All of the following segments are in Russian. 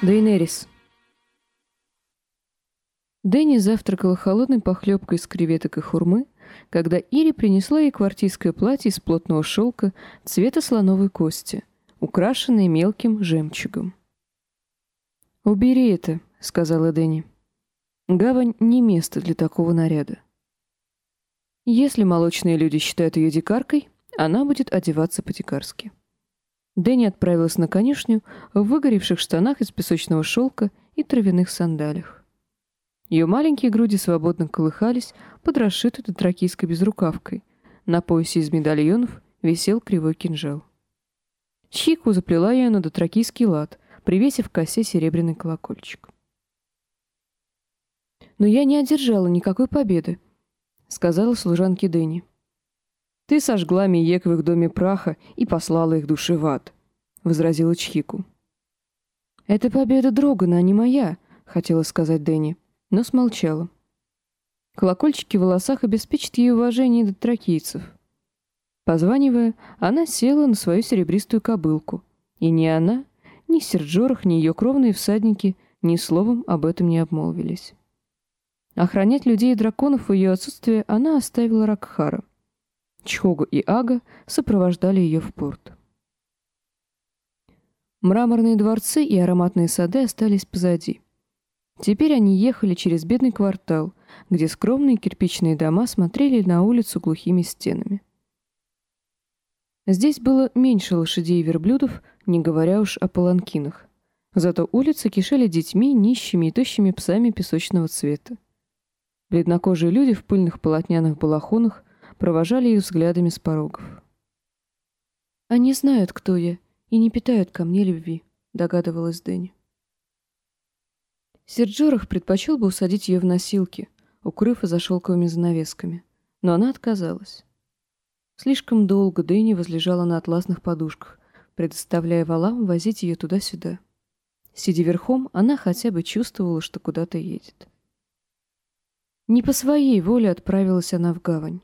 Дейнерис. Дэнни завтракала холодной похлебкой из креветок и хурмы, когда Ири принесла ей квартирское платье из плотного шелка цвета слоновой кости, украшенное мелким жемчугом. «Убери это», — сказала Дэнни. «Гавань — не место для такого наряда. Если молочные люди считают ее дикаркой, она будет одеваться по-дикарски». Дэнни отправилась на конюшню в выгоревших штанах из песочного шелка и травяных сандалях. Ее маленькие груди свободно колыхались под расшитой дотракийской безрукавкой. На поясе из медальонов висел кривой кинжал. Чику заплела ее на дотракийский лад, привесив к косе серебряный колокольчик. «Но я не одержала никакой победы», — сказала служанке Дэнни. «Ты сожгла Миек в их доме праха и послала их души в ад», — возразила Чхику. «Это победа Дрогана, а не моя», — хотела сказать Дэнни, но смолчала. Колокольчики в волосах обеспечат ей уважение до тракийцев. Позванивая, она села на свою серебристую кобылку. И ни она, ни Серджорах, ни ее кровные всадники ни словом об этом не обмолвились. Охранять людей и драконов в ее отсутствие она оставила Ракхара. Чхогу и Ага сопровождали ее в порт. Мраморные дворцы и ароматные сады остались позади. Теперь они ехали через бедный квартал, где скромные кирпичные дома смотрели на улицу глухими стенами. Здесь было меньше лошадей и верблюдов, не говоря уж о паланкинах. Зато улицы кишели детьми, нищими и тощими псами песочного цвета. Бледнокожие люди в пыльных полотняных балахонах провожали их взглядами с порогов. «Они знают, кто я, и не питают ко мне любви», — догадывалась Дэнни. Серджорах предпочел бы усадить ее в носилки, укрыв за шелковыми занавесками, но она отказалась. Слишком долго Дэнни возлежала на атласных подушках, предоставляя валам возить ее туда-сюда. Сидя верхом, она хотя бы чувствовала, что куда-то едет. Не по своей воле отправилась она в гавань.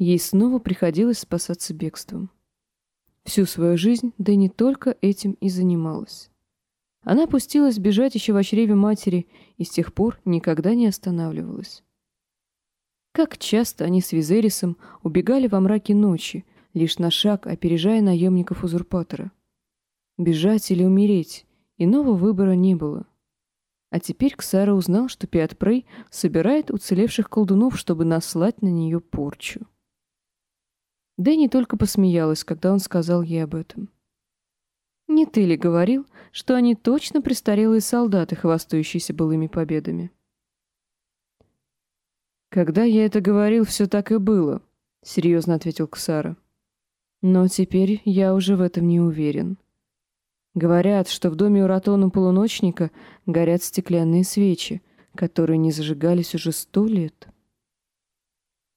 Ей снова приходилось спасаться бегством. Всю свою жизнь Дэнни только этим и занималась. Она пустилась бежать еще в чреве матери и с тех пор никогда не останавливалась. Как часто они с Визерисом убегали во мраке ночи, лишь на шаг опережая наемников-узурпатора. Бежать или умереть, иного выбора не было. А теперь Ксара узнал, что Пиат Прей собирает уцелевших колдунов, чтобы наслать на нее порчу. Дэнни только посмеялась, когда он сказал ей об этом. «Не ты ли говорил, что они точно престарелые солдаты, хвастающиеся былыми победами?» «Когда я это говорил, все так и было», — серьезно ответил Ксара. «Но теперь я уже в этом не уверен». Говорят, что в доме у Ратона Полуночника горят стеклянные свечи, которые не зажигались уже сто лет.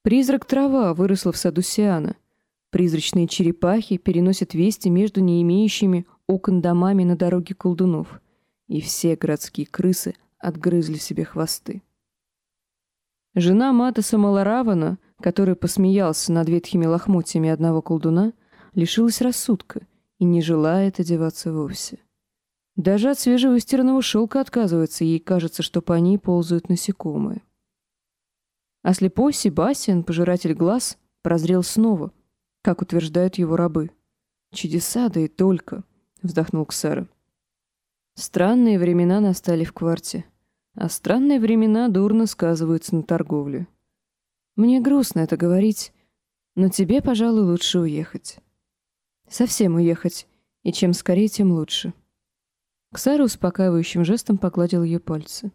Призрак трава выросла в саду Сиана. Призрачные черепахи переносят вести между не имеющими окон домами на дороге колдунов, и все городские крысы отгрызли себе хвосты. Жена Матаса Маларавана, который посмеялся над ветхими лохмотьями одного колдуна, лишилась рассудка — и не желает одеваться вовсе. Даже от свежего стирного шелка отказывается, ей кажется, что по ней ползают насекомые. А слепой Себастьян, пожиратель глаз, прозрел снова, как утверждают его рабы. «Чудеса, да и только», — вздохнул Ксара. Странные времена настали в кварте, а странные времена дурно сказываются на торговле. Мне грустно это говорить, но тебе, пожалуй, лучше уехать. Совсем уехать, и чем скорее, тем лучше. Ксара успокаивающим жестом погладил ее пальцы.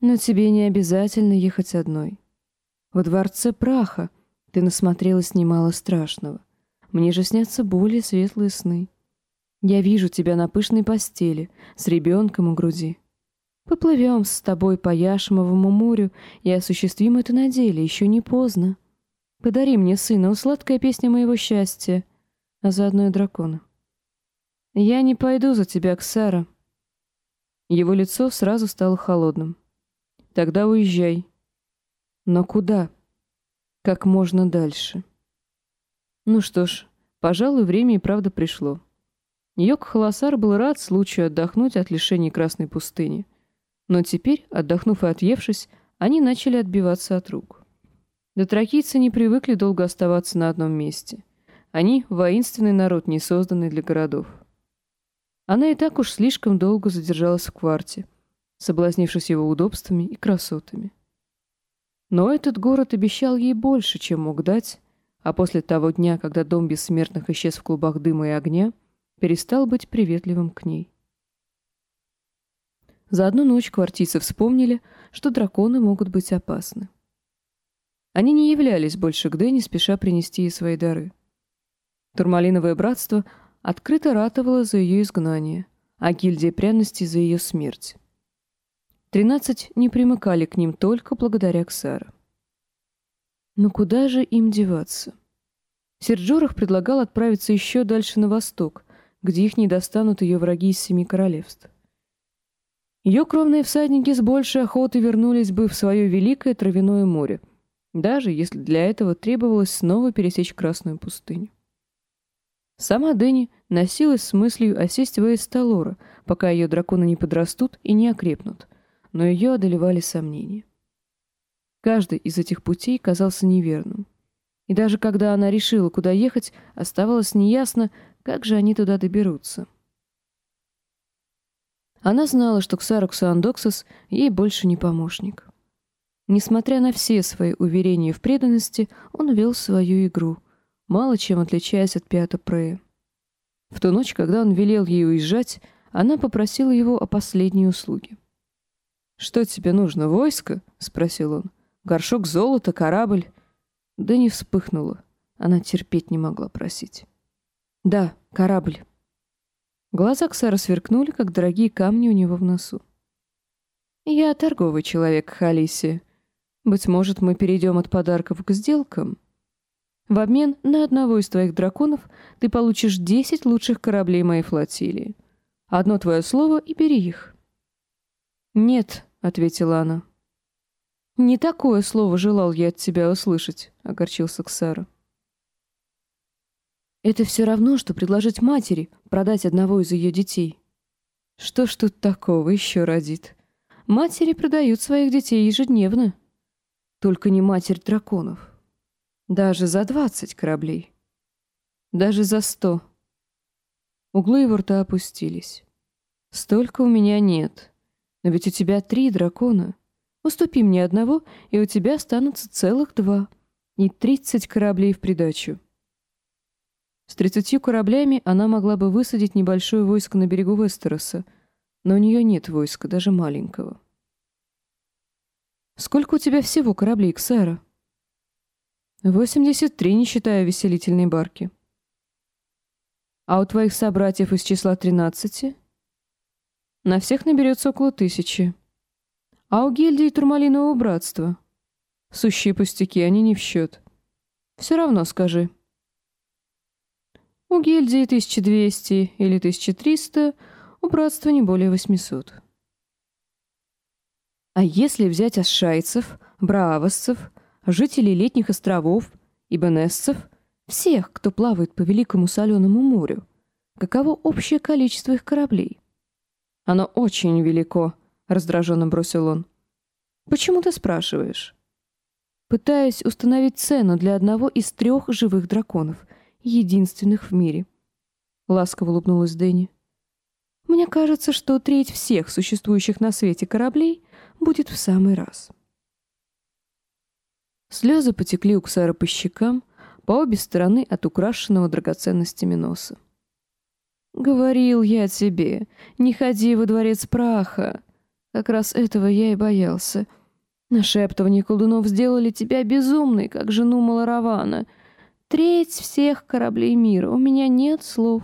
Но тебе не обязательно ехать одной. Во дворце праха ты насмотрелась немало страшного. Мне же снятся более светлые сны. Я вижу тебя на пышной постели, с ребенком у груди. Поплывем с тобой по Яшмовому морю и осуществим это на деле, еще не поздно. Подари мне сына, сладкая песня моего счастья а заодно и дракона. «Я не пойду за тебя, Ксара». Его лицо сразу стало холодным. «Тогда уезжай». «Но куда?» «Как можно дальше». Ну что ж, пожалуй, время и правда пришло. Йок Холосар был рад случаю отдохнуть от лишений Красной пустыни. Но теперь, отдохнув и отъевшись, они начали отбиваться от рук. Дотракийцы не привыкли долго оставаться на одном месте. Они — воинственный народ, не созданный для городов. Она и так уж слишком долго задержалась в кварте, соблазнившись его удобствами и красотами. Но этот город обещал ей больше, чем мог дать, а после того дня, когда дом бессмертных исчез в клубах дыма и огня, перестал быть приветливым к ней. За одну ночь квартийцы вспомнили, что драконы могут быть опасны. Они не являлись больше к Дэне, спеша принести ей свои дары. Турмалиновое братство открыто ратовало за ее изгнание, а гильдия пряностей за ее смерть. Тринадцать не примыкали к ним только благодаря Ксара. Но куда же им деваться? Серджорах предлагал отправиться еще дальше на восток, где их не достанут ее враги из Семи Королевств. Ее кровные всадники с большей охотой вернулись бы в свое великое травяное море, даже если для этого требовалось снова пересечь Красную пустыню. Сама Дэнни носилась с мыслью осесть в Эйсталора, пока ее драконы не подрастут и не окрепнут, но ее одолевали сомнения. Каждый из этих путей казался неверным. И даже когда она решила, куда ехать, оставалось неясно, как же они туда доберутся. Она знала, что Ксаракс Андоксос ей больше не помощник. Несмотря на все свои уверения в преданности, он вел свою игру, мало чем отличаясь от Пиата Прея. В ту ночь, когда он велел ей уезжать, она попросила его о последней услуге. «Что тебе нужно, войско?» — спросил он. «Горшок золота, корабль?» Да не вспыхнула. Она терпеть не могла просить. «Да, корабль». Глаза Ксара сверкнули, как дорогие камни у него в носу. «Я торговый человек, Халисия. Быть может, мы перейдем от подарков к сделкам. В обмен на одного из твоих драконов ты получишь десять лучших кораблей моей флотилии. Одно твое слово и бери их». «Нет», — ответила она. «Не такое слово желал я от тебя услышать», — огорчился Ксара. «Это все равно, что предложить матери продать одного из ее детей». «Что ж тут такого еще родит? Матери продают своих детей ежедневно». Только не матерь драконов. Даже за двадцать кораблей. Даже за сто. Углы его рта опустились. Столько у меня нет. Но ведь у тебя три дракона. Уступи мне одного, и у тебя останутся целых два. И тридцать кораблей в придачу. С тридцатью кораблями она могла бы высадить небольшое войско на берегу Вестероса, но у нее нет войска, даже маленького. Сколько у тебя всего кораблей, Ксара? Восемьдесят три, не считая веселительной барки. А у твоих собратьев из числа тринадцати? На всех наберется около тысячи. А у гильдии Турмалинового братства? Сущие пустяки, они не в счет. Все равно скажи. У гильдии 1200 или 1300, у братства не более 800. А если взять ашайцев, браавосцев, жителей летних островов, ибанесцев, всех, кто плавает по Великому Соленому морю, каково общее количество их кораблей? Оно очень велико, раздраженно бросил он. Почему ты спрашиваешь? Пытаюсь установить цену для одного из трех живых драконов, единственных в мире. Ласково улыбнулась Дэнни. Мне кажется, что треть всех существующих на свете кораблей будет в самый раз. Слезы потекли у Ксара по щекам, по обе стороны от украшенного драгоценностями носа. «Говорил я тебе, не ходи во дворец праха. Как раз этого я и боялся. Нашептывания колдунов сделали тебя безумной, как жену Маларавана. Треть всех кораблей мира, у меня нет слов».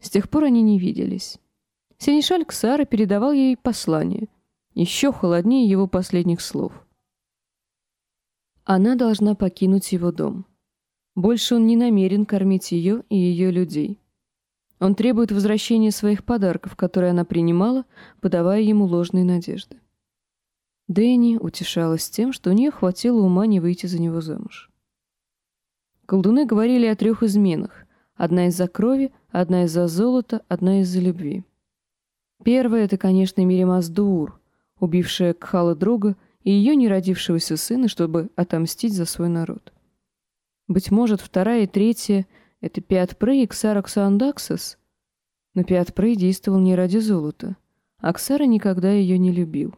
С тех пор они не виделись. Сенешаль Ксара передавал ей послание — еще холоднее его последних слов. Она должна покинуть его дом. Больше он не намерен кормить ее и ее людей. Он требует возвращения своих подарков, которые она принимала, подавая ему ложные надежды. Дэнни утешалась тем, что у нее хватило ума не выйти за него замуж. Колдуны говорили о трех изменах, Одна из-за крови, одна из-за золота, одна из-за любви. Первая — это, конечно, Миримас Дуур, убившая Кхала друга и ее неродившегося сына, чтобы отомстить за свой народ. Быть может, вторая и третья — это Пиатпрей и Ксараксандаксас, но Пиатпрей действовал не ради золота, а Ксара никогда ее не любил.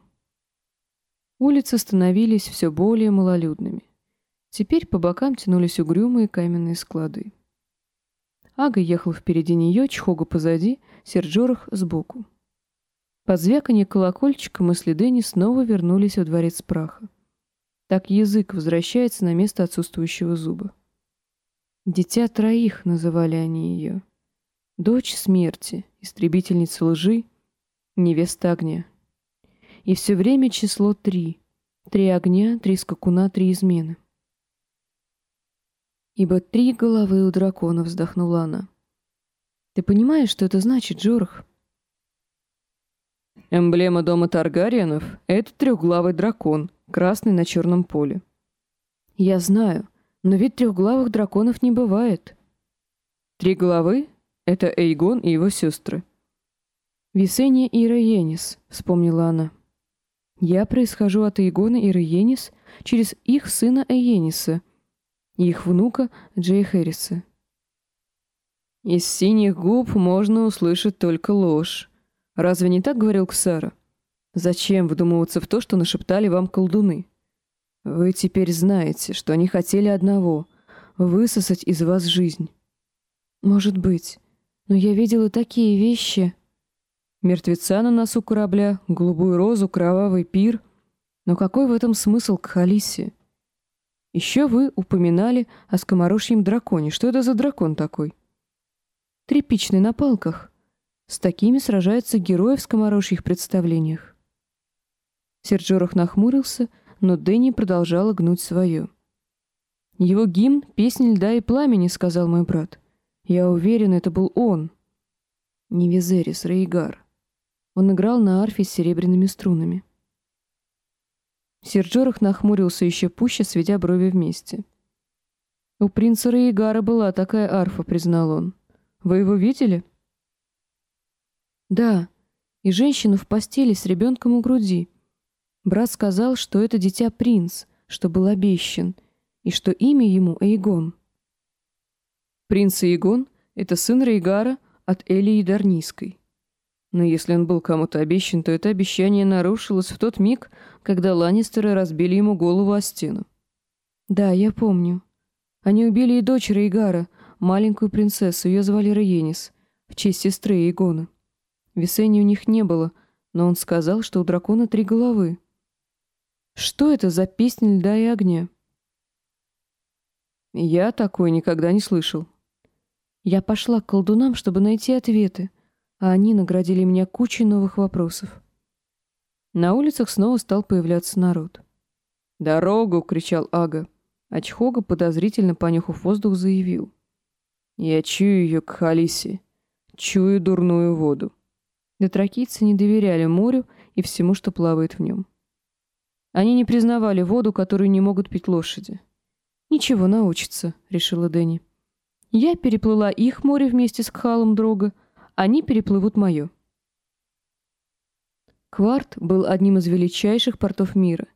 Улицы становились все более малолюдными. Теперь по бокам тянулись угрюмые каменные склады. Ага ехал впереди нее, Чхога позади, Серджорах сбоку. Под звяканье колокольчика мысли Дэнни снова вернулись во дворец праха. Так язык возвращается на место отсутствующего зуба. «Дитя троих» называли они ее. Дочь смерти, истребительница лжи, невеста огня. И все время число три. Три огня, три скакуна, три измены. Ибо три головы у дракона, вздохнула она. Ты понимаешь, что это значит, Джорах? Эмблема дома Таргариенов — это трехглавый дракон, красный на черном поле. Я знаю, но ведь трехглавых драконов не бывает. Три головы — это Эйгон и его сестры. Весения и Рейенис, вспомнила она. Я происхожу от Эйгона и Рейенис через их сына Эйениса — и их внука Джей Хэрриса. «Из синих губ можно услышать только ложь. Разве не так говорил Ксара? Зачем вдумываться в то, что нашептали вам колдуны? Вы теперь знаете, что они хотели одного — высосать из вас жизнь». «Может быть. Но я видела такие вещи...» Мертвеца на носу корабля, голубую розу, кровавый пир. Но какой в этом смысл к Халисе? Еще вы упоминали о скоморожьем драконе. Что это за дракон такой? Тряпичный на палках. С такими сражаются герои в скоморожьих представлениях. Серджорох нахмурился, но Дэнни продолжала гнуть свое. «Его гимн — песня льда и пламени», — сказал мой брат. «Я уверен, это был он». Не Визерис, Рейгар. Он играл на арфе с серебряными струнами. Серджорах нахмурился еще пуще, сведя брови вместе. «У принца Раигара была такая арфа», — признал он. «Вы его видели?» «Да, и женщину в постели с ребенком у груди. Брат сказал, что это дитя принц, что был обещан, и что имя ему Эйгон». «Принц Эйгон — это сын Рейгара от Элии Дарнийской. Но если он был кому-то обещан, то это обещание нарушилось в тот миг, когда Ланнистеры разбили ему голову о стену. Да, я помню. Они убили и дочь Рейгара, маленькую принцессу, ее звали Рейенис, в честь сестры Игона. Весенни у них не было, но он сказал, что у дракона три головы. Что это за песня льда и огня? Я такой никогда не слышал. Я пошла к колдунам, чтобы найти ответы, а они наградили меня кучей новых вопросов. На улицах снова стал появляться народ. «Дорогу!» — кричал Ага. А Чхога, подозрительно понюхав воздух, заявил. «Я чую ее к Халисе. Чую дурную воду». Дотракийцы не доверяли морю и всему, что плавает в нем. Они не признавали воду, которую не могут пить лошади. «Ничего, научится», — решила Дэнни. «Я переплыла их море вместе с Кхалом Дрога, они переплывут мое». Кварт был одним из величайших портов мира,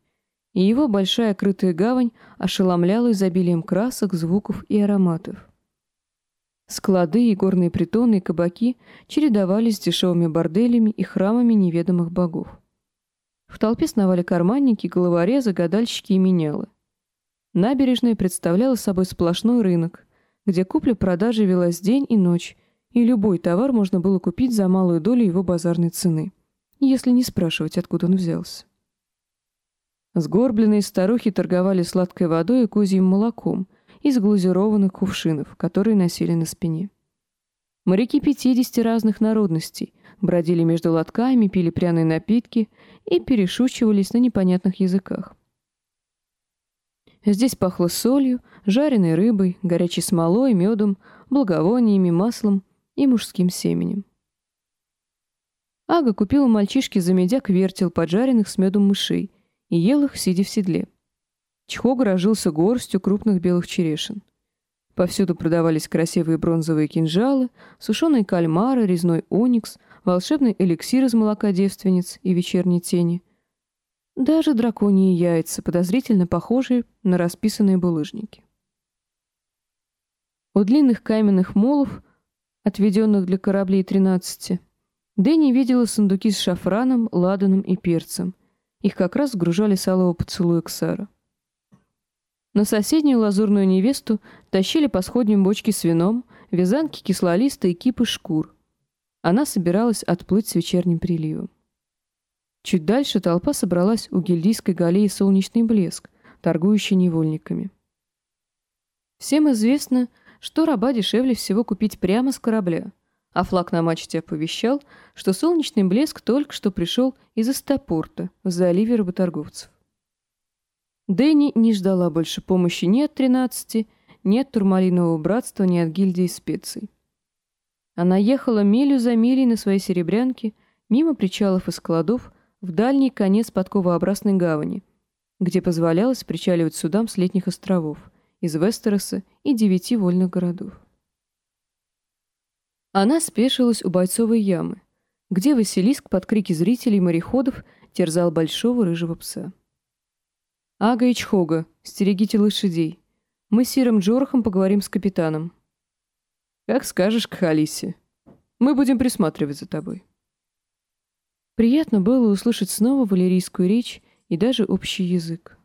и его большая крытая гавань ошеломляла изобилием красок, звуков и ароматов. Склады и горные притоны и кабаки чередовались с дешевыми борделями и храмами неведомых богов. В толпе сновали карманники, головорезы, гадальщики и менялы. Набережная представляла собой сплошной рынок, где купля-продажа велась день и ночь, и любой товар можно было купить за малую долю его базарной цены если не спрашивать, откуда он взялся. Сгорбленные старухи торговали сладкой водой и козьим молоком из глазированных кувшинов, которые носили на спине. Моряки пятидесяти разных народностей бродили между лотками, пили пряные напитки и перешучивались на непонятных языках. Здесь пахло солью, жареной рыбой, горячей смолой, медом, благовониями, маслом и мужским семенем. Ага купила мальчишке за медяк вертел поджаренных с медом мышей и ел их, сидя в седле. Чхога рожился горстью крупных белых черешин. Повсюду продавались красивые бронзовые кинжалы, сушеные кальмары, резной оникс, волшебный эликсир из молока девственниц и вечерней тени. Даже драконьи яйца, подозрительно похожие на расписанные булыжники. У длинных каменных молов, отведенных для кораблей тринадцати, Дэнни видела сундуки с шафраном, ладаном и перцем. Их как раз сгружали с алого поцелуя Ксара. На соседнюю лазурную невесту тащили по сходням бочки с вином, вязанки кислолиста и кипы шкур. Она собиралась отплыть с вечерним приливом. Чуть дальше толпа собралась у гильдийской галеи «Солнечный блеск», торгующей невольниками. Всем известно, что раба дешевле всего купить прямо с корабля, а флаг на мачте оповещал, что «Солнечный блеск» только что пришел из Астапорта в заливе работорговцев. Дэнни не ждала больше помощи ни от тринадцати, ни от Турмалинового братства, ни от гильдии специй. Она ехала милю за милей на своей серебрянке, мимо причалов и складов, в дальний конец подковообразной гавани, где позволялось причаливать судам с летних островов, из Вестероса и девяти вольных городов. Она спешилась у бойцовой ямы, где Василиск под крики зрителей и мореходов терзал большого рыжего пса. «Ага и Чхога, стерегите лошадей. Мы с Сиром Джорохом поговорим с капитаном». «Как скажешь, Кхалиси. Мы будем присматривать за тобой». Приятно было услышать снова валерийскую речь и даже общий язык.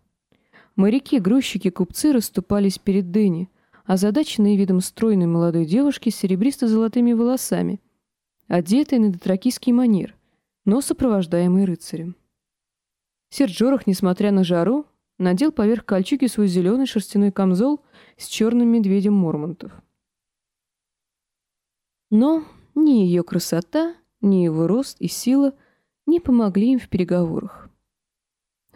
Моряки, грузчики, купцы расступались перед Дэнни, озадаченные видом стройной молодой девушки с серебристо-золотыми волосами, одетой на дотракийский манер, но сопровождаемой рыцарем. Сир Джорох, несмотря на жару, надел поверх кольчуги свой зеленый шерстяной камзол с черным медведем Мормонтов. Но ни ее красота, ни его рост и сила не помогли им в переговорах.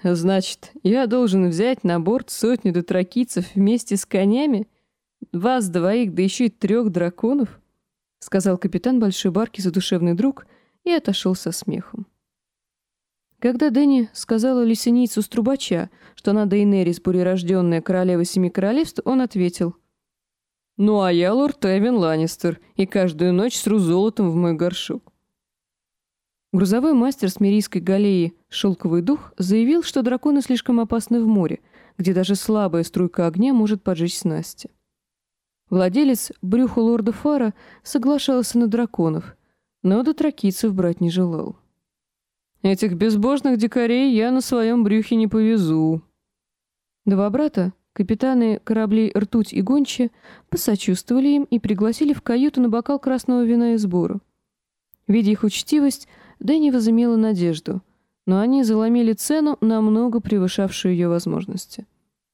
«Значит, я должен взять на борт сотню дотракийцев вместе с конями? Вас двоих, да еще и трех драконов?» — сказал капитан большой барки задушевный друг и отошел со смехом. Когда Дэнни сказала лисеницу с трубача, что она Дейнерис, бурерожденная королева Семи Королевств, он ответил. «Ну а я лорд Эвен Ланнистер, и каждую ночь сру золотом в мой горшок». Грузовой мастер с Мирийской галеи «Шелковый дух» заявил, что драконы слишком опасны в море, где даже слабая струйка огня может поджечь снасти. Владелец брюха лорда Фара соглашался на драконов, но до тракийцев брать не желал. Этих безбожных дикарей я на своем брюхе не повезу. Два брата, капитаны кораблей «Ртуть» и «Гонча», посочувствовали им и пригласили в каюту на бокал красного вина и сбору. Видя их учтивость, Дэнни возымела надежду, но они заломили цену, намного превышавшую ее возможности.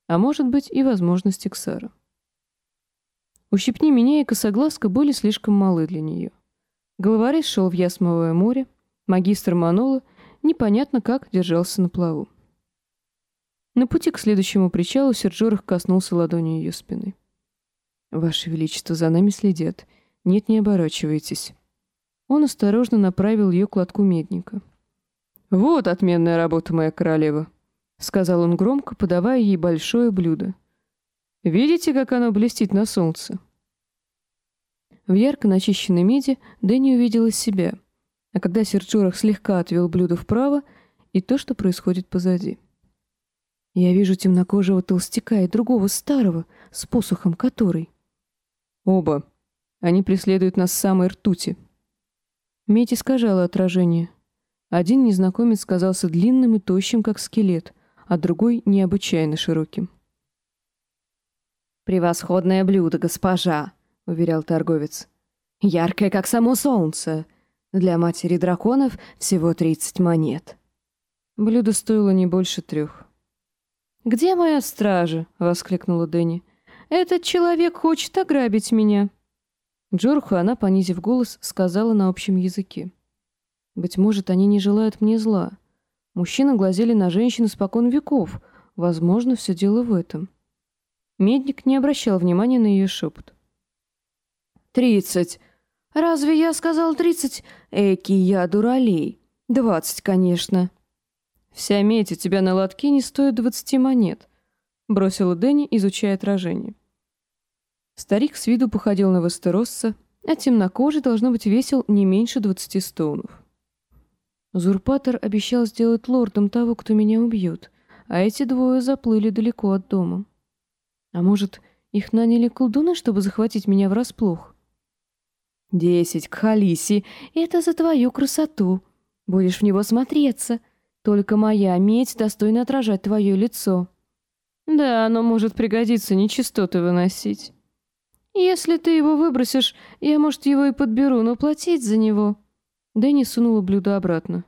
А может быть и возможности Ксара. Ущипни меня и косоглазка были слишком малы для нее. Головорез шел в Ясмовое море, магистр Манола непонятно как держался на плаву. На пути к следующему причалу Серджорах коснулся ладонью ее спины. «Ваше Величество, за нами следят. Нет, не оборачивайтесь». Он осторожно направил ее к лотку медника. «Вот отменная работа, моя королева», — сказал он громко, подавая ей большое блюдо. «Видите, как оно блестит на солнце?» В ярко начищенной меди Дэнни увидела себя — а когда Серджурах слегка отвел блюдо вправо, и то, что происходит позади. Я вижу темнокожего толстяка и другого старого, с посохом который. Оба. Они преследуют нас с самой ртути. Медь искажала отражение. Один незнакомец казался длинным и тощим, как скелет, а другой — необычайно широким. «Превосходное блюдо, госпожа!» — уверял торговец. «Яркое, как само солнце. Для матери драконов всего 30 монет. Блюдо стоило не больше трех. «Где моя стража?» — воскликнула Дэнни. «Этот человек хочет ограбить меня». Джорху она, понизив голос, сказала на общем языке. «Быть может, они не желают мне зла. Мужчины глазели на женщин испокон веков. Возможно, все дело в этом». Медник не обращал внимания на ее шепот. «Тридцать!» «Разве я сказал тридцать? Эки я дуралей. Двадцать, конечно». «Вся медь у тебя на лотке не стоит двадцати монет», — бросила Дэнни, изучая отражение. Старик с виду походил на Вестеросса, а темнокожий должно быть весил не меньше двадцати стоунов. Узурпатор обещал сделать лордом того, кто меня убьет, а эти двое заплыли далеко от дома. А может, их наняли колдуны, чтобы захватить меня врасплох? Десять к Халиси — это за твою красоту. Будешь в него смотреться. Только моя медь достойна отражать твое лицо. Да, оно может пригодиться нечистоты выносить. Если ты его выбросишь, я, может, его и подберу, но платить за него... Дэнни сунула блюдо обратно.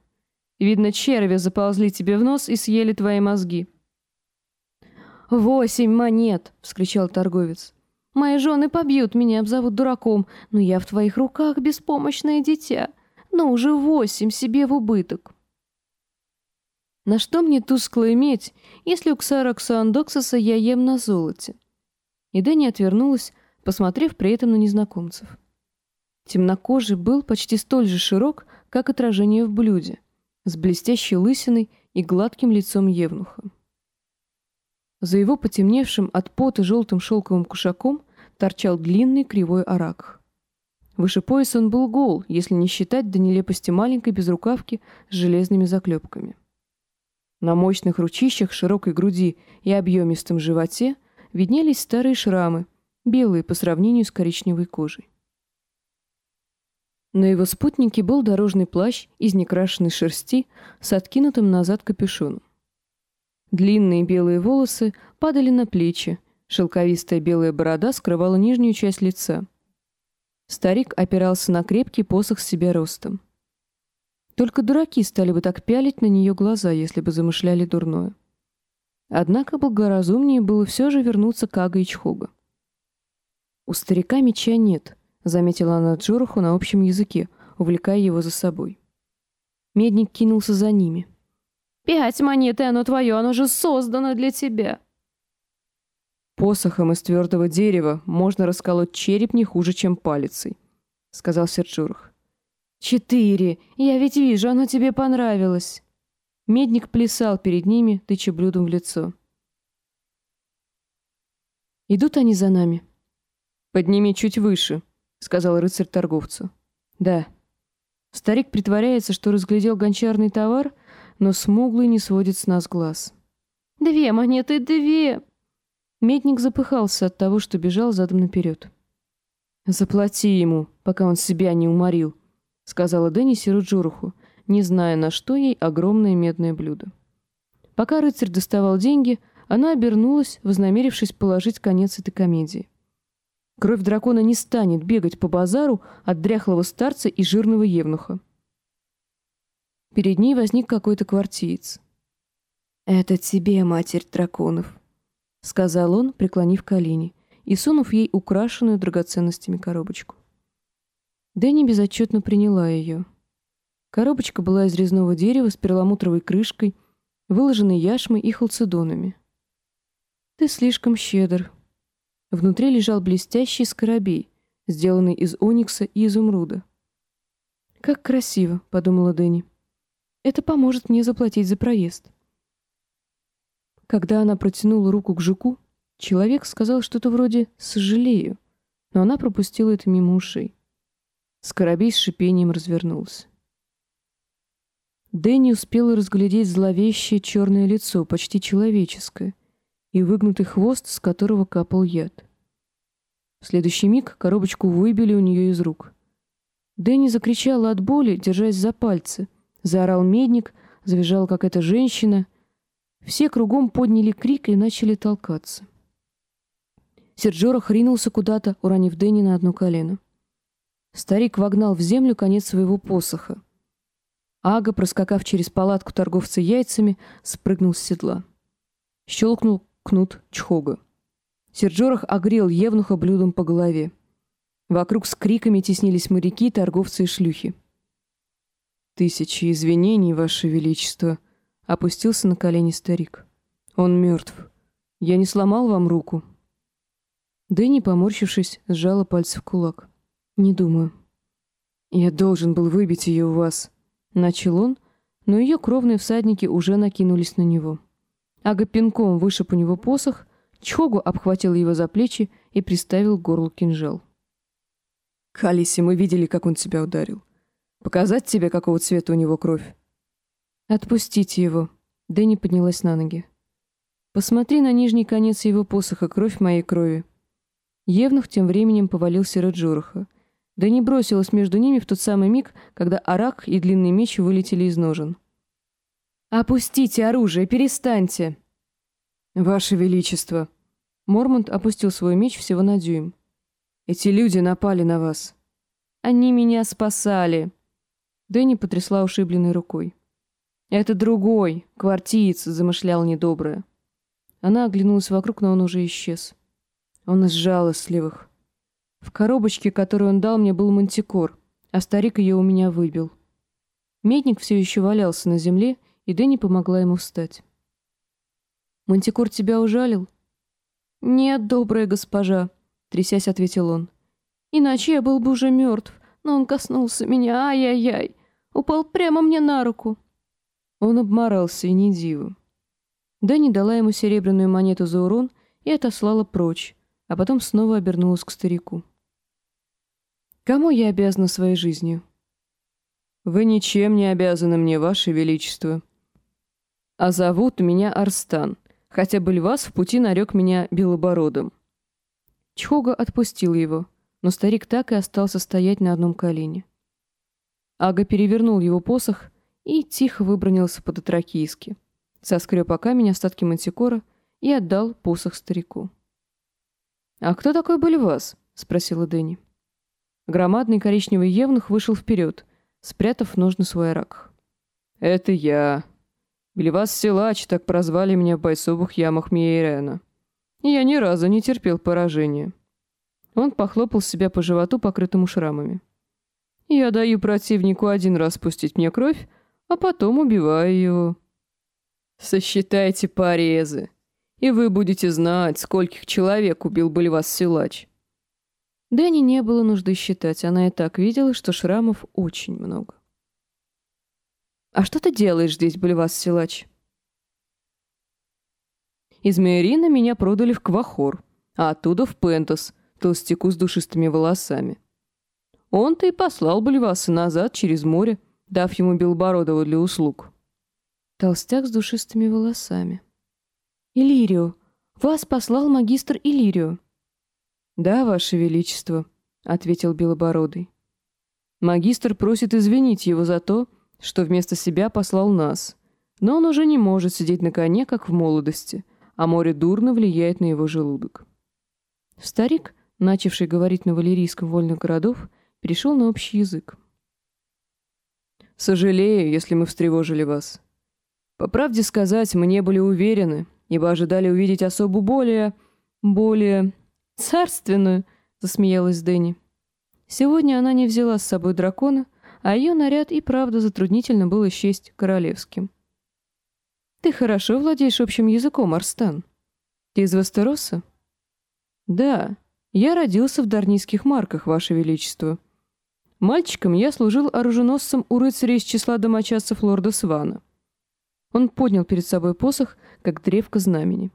Видно, черви заползли тебе в нос и съели твои мозги. «Восемь монет!» — вскричал торговец. «Мои жены побьют меня, обзовут дураком, но я в твоих руках беспомощное дитя. Но уже восемь себе в убыток». На что мне тускло иметь, если у Ксара Ксаандоксоса я ем на золоте? И Дэнни отвернулась, посмотрев при этом на незнакомцев. Темнокожий был почти столь же широк, как отражение в блюде, с блестящей лысиной и гладким лицом евнуха. За его потемневшим от пота желтым шелковым кушаком торчал длинный кривой арак. Выше пояса он был гол, если не считать до нелепости маленькой безрукавки с железными заклепками. На мощных ручищах, широкой груди и объемистом животе виднелись старые шрамы, белые по сравнению с коричневой кожей. На его спутнике был дорожный плащ из некрашенной шерсти с откинутым назад капюшоном. Длинные белые волосы падали на плечи, шелковистая белая борода скрывала нижнюю часть лица. Старик опирался на крепкий посох с себя ростом. Только дураки стали бы так пялить на нее глаза, если бы замышляли дурное. Однако благоразумнее было все же вернуться к Ага и Чхога. «У старика меча нет», — заметила она Джоруху на общем языке, увлекая его за собой. Медник кинулся за ними. «Пять монет, и оно твое, оно же создано для тебя!» «Посохом из твердого дерева можно расколоть череп не хуже, чем палицей», — сказал Серджурах. «Четыре! Я ведь вижу, оно тебе понравилось!» Медник плясал перед ними, тыча блюдом в лицо. «Идут они за нами», «Подними чуть выше», — сказал рыцарь торговцу. «Да». Старик притворяется, что разглядел гончарный товар, но смуглый не сводит с нас глаз. «Две монеты, две!» Медник запыхался от того, что бежал задом наперед. «Заплати ему, пока он себя не уморил», — сказала Дэнни сиру Джораху, не зная, на что ей огромное медное блюдо. Пока рыцарь доставал деньги, она обернулась, вознамерившись положить конец этой комедии. Кровь дракона не станет бегать по базару от дряхлого старца и жирного евнуха. Перед ней возник какой-то квартиец. «Это тебе, матерь драконов», — сказал он, преклонив колени и сунув ей украшенную драгоценностями коробочку. Дэнни безотчетно приняла ее. Коробочка была из резного дерева с перламутровой крышкой, выложенной яшмой и халцедонами. «Ты слишком щедр», Внутри лежал блестящий скоробей, сделанный из оникса и изумруда. «Как красиво», — подумала Дэнни. «Это поможет мне заплатить за проезд». Когда она протянула руку к жуку, человек сказал что-то вроде «сожалею», но она пропустила это мимо ушей. Скоробей с шипением развернулся. Дэнни успела разглядеть зловещее черное лицо, почти человеческое, и выгнутый хвост, с которого капал яд. В следующий миг коробочку выбили у нее из рук. Дэнни закричала от боли, держась за пальцы. Заорал медник, завизжала какая-то женщина. Все кругом подняли крик и начали толкаться. Серджора хринулся куда-то, уронив Дэнни на одно колено. Старик вогнал в землю конец своего посоха. Ага, проскакав через палатку торговца яйцами, спрыгнул с седла. Щелкнул кнут Чхога. Серджорах огрел Евнуха блюдом по голове. Вокруг с криками теснились моряки, торговцы и шлюхи. «Тысячи извинений, Ваше Величество!» — опустился на колени старик. «Он мертв. Я не сломал вам руку?» Дэнни, поморщившись, сжала пальцы в кулак. «Не думаю». «Я должен был выбить ее у вас», — начал он, но ее кровные всадники уже накинулись на него. Ага пинком вышиб у него посох, Чхогу обхватил его за плечи и приставил к горлу кинжал. «Калиси, мы видели, как он тебя ударил. Показать тебе, какого цвета у него кровь?» «Отпустите его». Дэнни поднялась на ноги. «Посмотри на нижний конец его посоха, кровь моей крови». Евнух тем временем повалился Раджураха. Дэнни бросилась между ними в тот самый миг, когда арак и длинный меч вылетели из ножен. «Опустите оружие, перестаньте!» «Ваше Величество!» Мормонт опустил свой меч всего на дюйм. «Эти люди напали на вас». «Они меня спасали!» Дэнни потрясла ушибленной рукой. «Это другой, квартиец», — замышлял недоброе. Она оглянулась вокруг, но он уже исчез. Он из жалостливых. В коробочке, которую он дал мне, был мантикор, а старик ее у меня выбил. Медник все еще валялся на земле, и Дэнни помогла ему встать. «Мантикор тебя ужалил?» «Нет, добрая госпожа», — трясясь, ответил он. «Иначе я был бы уже мертв, но он коснулся меня, ай-яй-яй, упал прямо мне на руку». Он обморался, и не диво. Дэнни дала ему серебряную монету за урон и отослала прочь, а потом снова обернулась к старику. «Кому я обязана своей жизнью?» «Вы ничем не обязаны мне, Ваше Величество. А зовут меня Арстан хотя бы Львас в пути нарек меня белобородом. Чхога отпустил его, но старик так и остался стоять на одном колене. Ага перевернул его посох и тихо выбронился по-дотракийски, соскреб о камень остатки мантикора и отдал посох старику. «А кто такой был вас?» — спросила Дэнни. Громадный коричневый евнух вышел вперед, спрятав нож на свой рак. «Это я», Беливас Силач, так прозвали меня в бойцовых ямах Миерена. И я ни разу не терпел поражения. Он похлопал себя по животу, покрытому шрамами. Я даю противнику один раз пустить мне кровь, а потом убиваю его. Сосчитайте порезы, и вы будете знать, скольких человек убил Боливас Силач. Дэнни не было нужды считать, она и так видела, что шрамов очень много. «А что ты делаешь здесь, Боливас Силач?» Из Мейрина меня продали в Квахор, а оттуда в Пентос, толстяку с душистыми волосами. Он-то и послал Боливаса назад через море, дав ему Белбородова для услуг. Толстяк с душистыми волосами. «Иллирио! Вас послал магистр Иллирио!» «Да, Ваше Величество», — ответил Белобородый. «Магистр просит извинить его за то, что вместо себя послал нас. Но он уже не может сидеть на коне, как в молодости, а море дурно влияет на его желудок. Старик, начавший говорить на валерийском вольных городов, перешел на общий язык. «Сожалею, если мы встревожили вас. По правде сказать, мы не были уверены, ибо ожидали увидеть особу более... более... царственную», — засмеялась Дэнни. Сегодня она не взяла с собой дракона, а ее наряд и правда затруднительно было счесть королевским. «Ты хорошо владеешь общим языком, Арстан. Ты из Вестероса?» «Да, я родился в Дорнийских Марках, Ваше Величество. Мальчиком я служил оруженосцем у рыцаря из числа домочадцев лорда Свана». Он поднял перед собой посох, как древко знамени.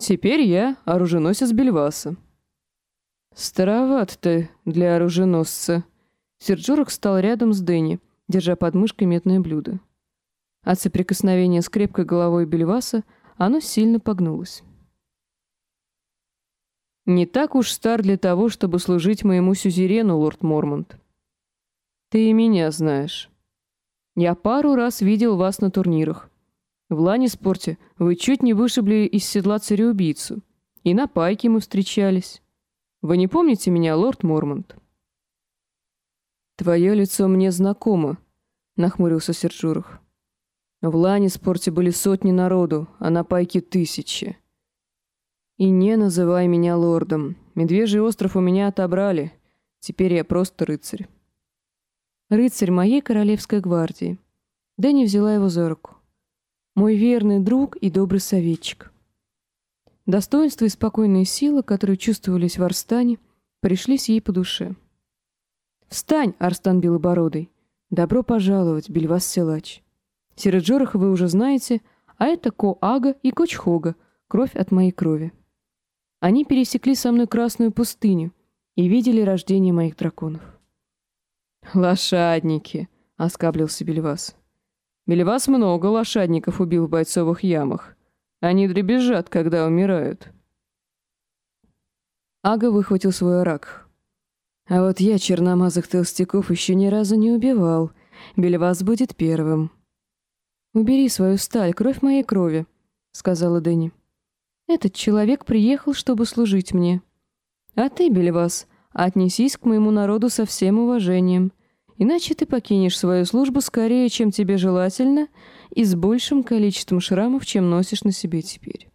«Теперь я оруженосец Бельваса». «Староват ты для оруженосца», сир Джорах встал рядом с Дэнни, держа под мышкой медное блюдо. От соприкосновения с крепкой головой Бельваса оно сильно погнулось. «Не так уж стар для того, чтобы служить моему сюзерену, лорд Мормонт. Ты и меня знаешь. Я пару раз видел вас на турнирах. В Ланниспорте вы чуть не вышибли из седла цареубийцу. И на пайке мы встречались. Вы не помните меня, лорд Мормонт?» «Твое лицо мне знакомо», — нахмурился Сержуров. «В Лане спорте были сотни народу, а на пайке тысячи. И не называй меня лордом. Медвежий остров у меня отобрали. Теперь я просто рыцарь». «Рыцарь моей королевской гвардии». Дэнни взяла его за руку. «Мой верный друг и добрый советчик». Достоинство и спокойная сила, которые чувствовались в Арстане, пришлись ей по душе. «Встань, Арстан Белобородый! Добро пожаловать, Бельвас Силач! Сираджорах вы уже знаете, а это Ко-Ага и Кочхога, кровь от моей крови. Они пересекли со мной Красную пустыню и видели рождение моих драконов. «Лошадники!» — оскаблился Бельвас. «Бельвас много лошадников убил в бойцовых ямах. Они дребезжат, когда умирают». Ага выхватил свой арак. «А вот я черномазых толстяков еще ни разу не убивал. Бельвас будет первым». «Убери свою сталь, кровь моей крови», — сказала Дэнни. «Этот человек приехал, чтобы служить мне. А ты, Бельвас, отнесись к моему народу со всем уважением, иначе ты покинешь свою службу скорее, чем тебе желательно, и с большим количеством шрамов, чем носишь на себе теперь».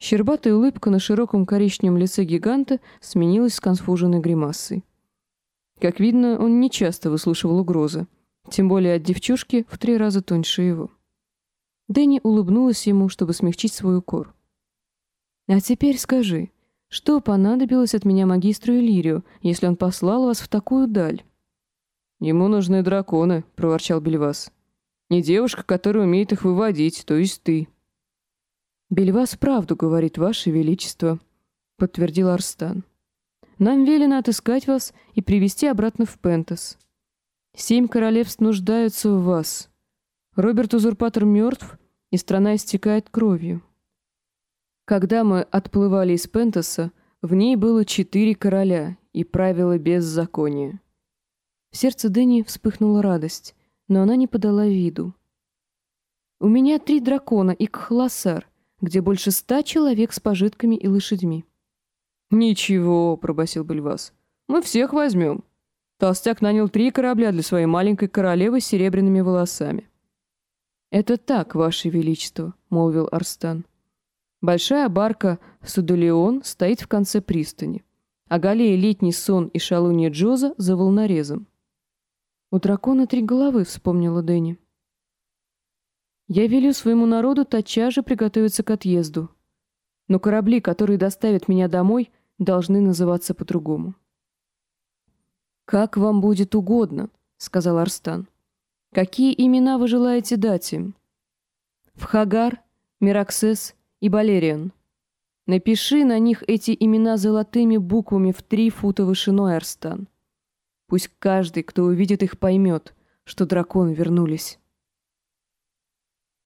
Щербатая улыбка на широком коричневом лице гиганта сменилась сконфуженной гримасой. Как видно, он нечасто выслушивал угрозы, тем более от девчушки в три раза тоньше его. Дэнни улыбнулась ему, чтобы смягчить свой укор. «А теперь скажи, что понадобилось от меня магистру Иллирию, если он послал вас в такую даль?» «Ему нужны драконы», — проворчал Бельвас. «Не девушка, которая умеет их выводить, то есть ты». «Бельвас правду говорит, Ваше Величество», — подтвердил Арстан. «Нам велено отыскать вас и привести обратно в Пентас. Семь королевств нуждаются в вас. Роберт-узурпатор мертв, и страна истекает кровью. Когда мы отплывали из Пентаса, в ней было четыре короля и правила беззакония. В сердце Дэнни вспыхнула радость, но она не подала виду. «У меня три дракона и Кхласар, где больше ста человек с пожитками и лошадьми». «Ничего», — пробасил Бельвас, — «мы всех возьмем». Толстяк нанял три корабля для своей маленькой королевы с серебряными волосами. «Это так, Ваше Величество», — молвил Арстан. Большая барка «Судолеон» стоит в конце пристани, а галея «Летний сон» и шалунья Джоза за волнорезом. «У дракона три головы», — вспомнила Дэнни. «Я велю своему народу тотчас же приготовиться к отъезду, но корабли, которые доставят меня домой, должны называться по-другому». «Как вам будет угодно», — сказал Арстан. «Какие имена вы желаете дать им?» «Вхагар, Мираксес и Балериан. Напиши на них эти имена золотыми буквами в три фута вышиной, Арстан. Пусть каждый, кто увидит их, поймет, что драконы вернулись».